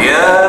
Yeah.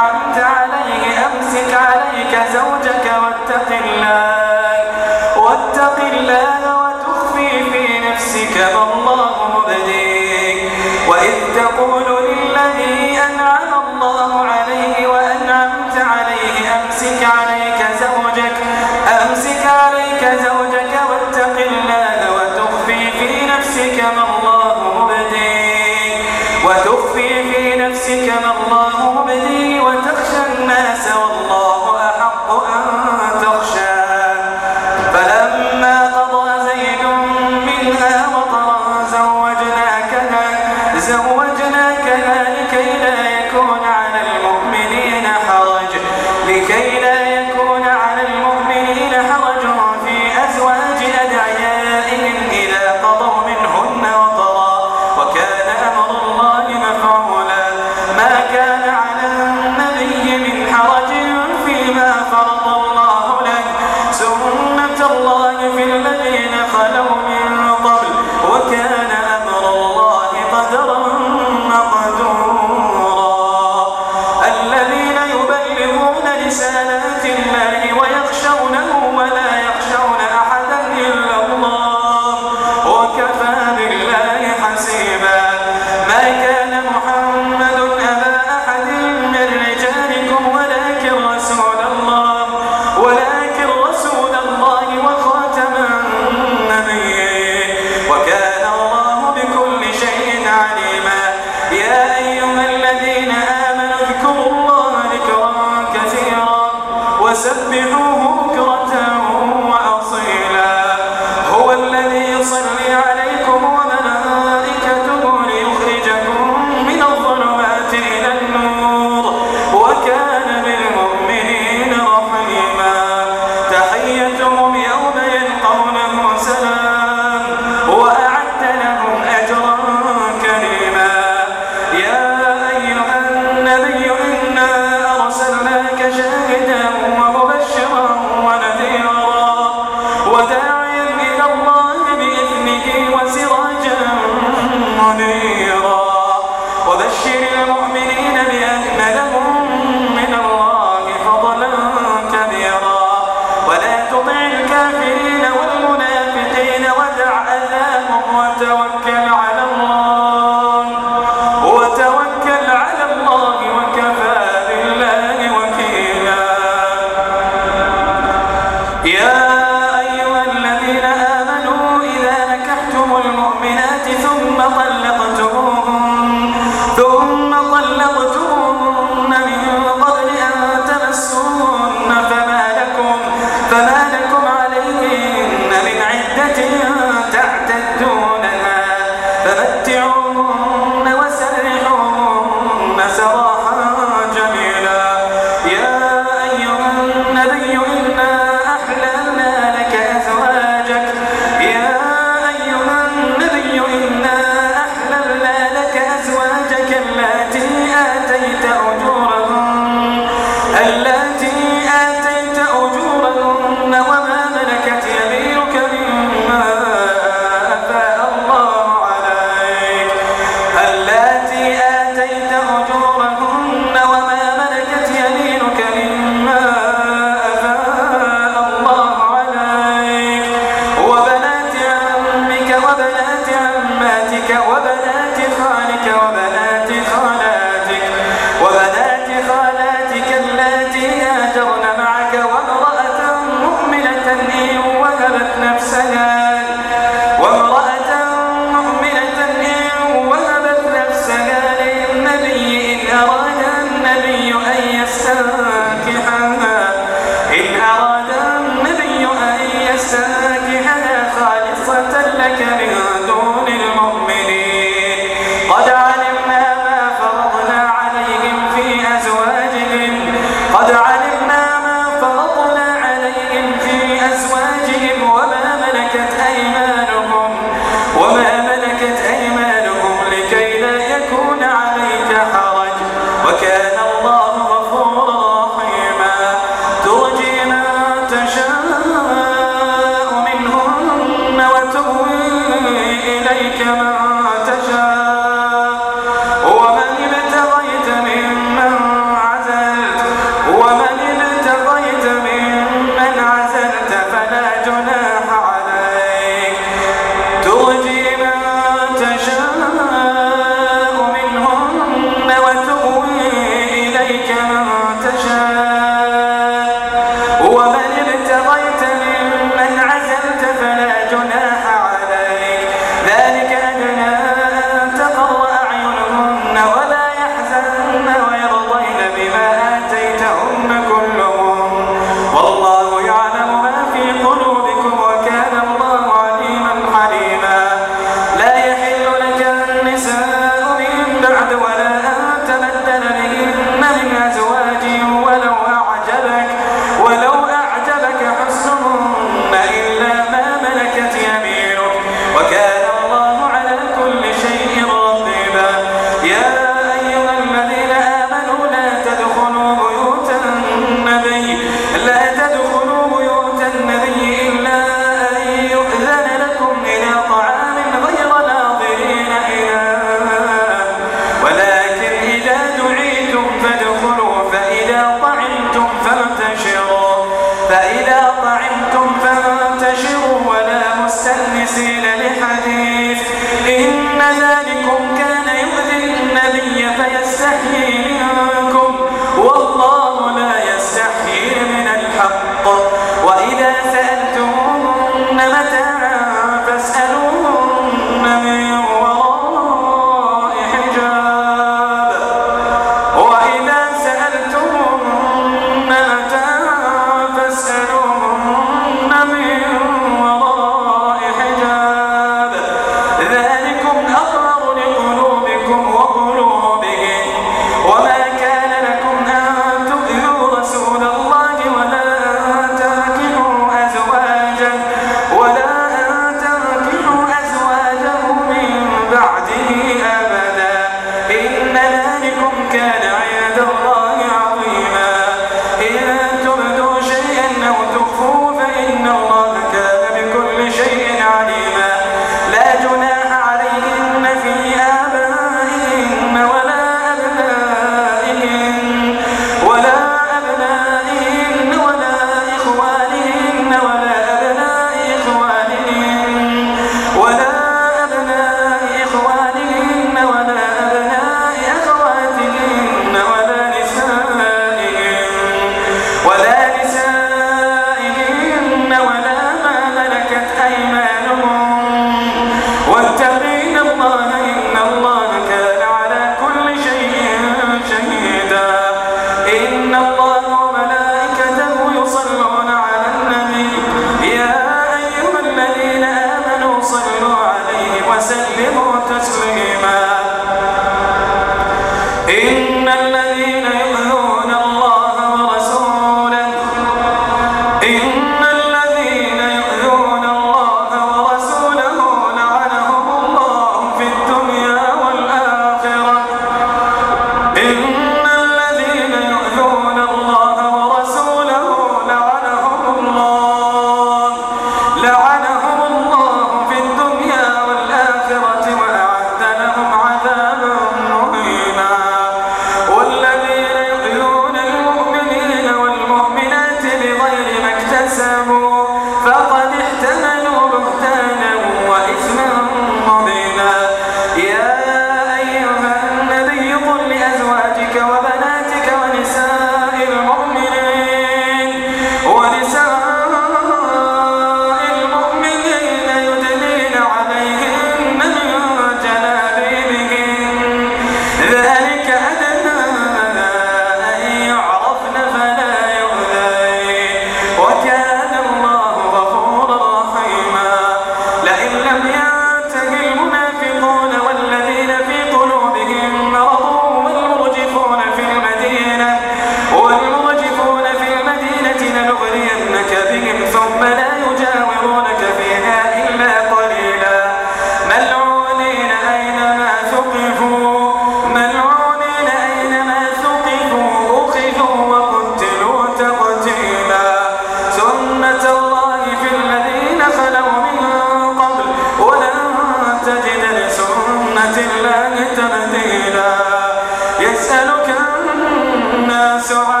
so